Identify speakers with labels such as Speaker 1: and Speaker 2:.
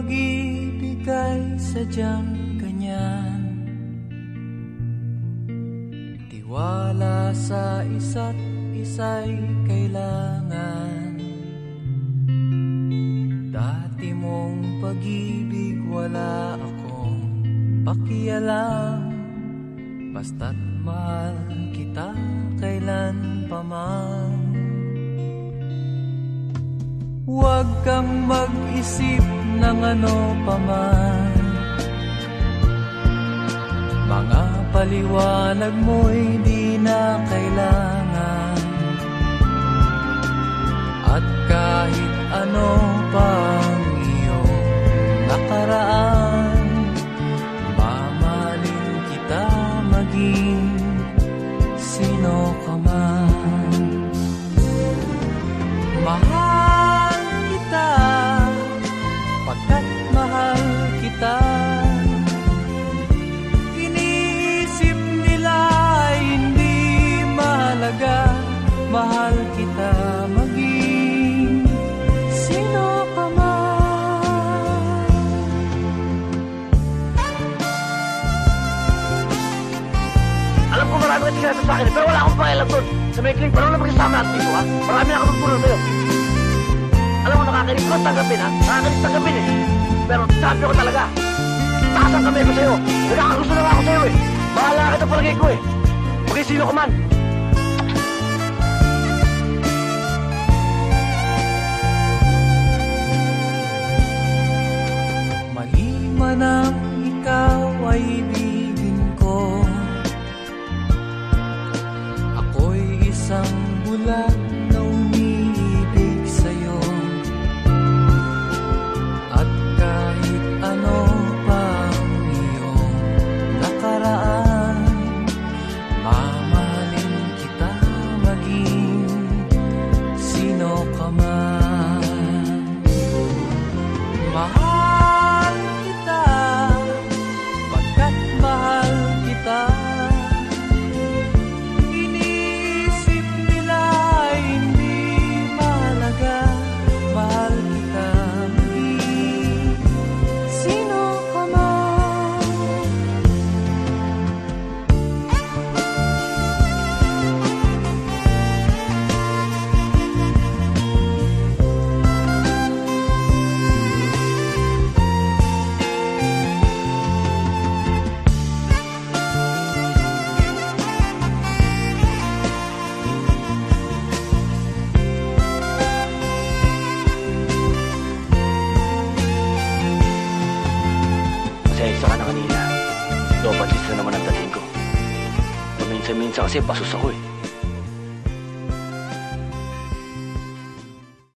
Speaker 1: pag-ibig ay sadyang ganyan. Tiwala sa isa't isa'y kailangan. Dati mong pag-ibig wala akong pakialam. Basta't mahal kita kailan pa man Huwag kang mag-isip ng ano paman Mga paliwanag mo'y di na kailangan. At kahit ano pang iyong nakaraan Mamahalin kita maging sino ka man. Mahal
Speaker 2: marami ka sinasabi sa akin, pero wala akong pakialam doon. Sa maikling panahon na magsasama natin dito, ha? Marami na ako tutulong sa'yo. Alam mo, nakakanig ko tanggapin, ha? Nakakanig tanggapin, eh. Pero sabi ko talaga, taas ang kamay ko sa'yo. Nagkakagusto na ako sa'yo, eh. Bahala kita palagay ko, eh.
Speaker 1: Maging sino ka man.
Speaker 2: Pasensya ka na kanina. Dobatis na naman ang dating ko. Paminsan-minsan kasi pasus ako, eh.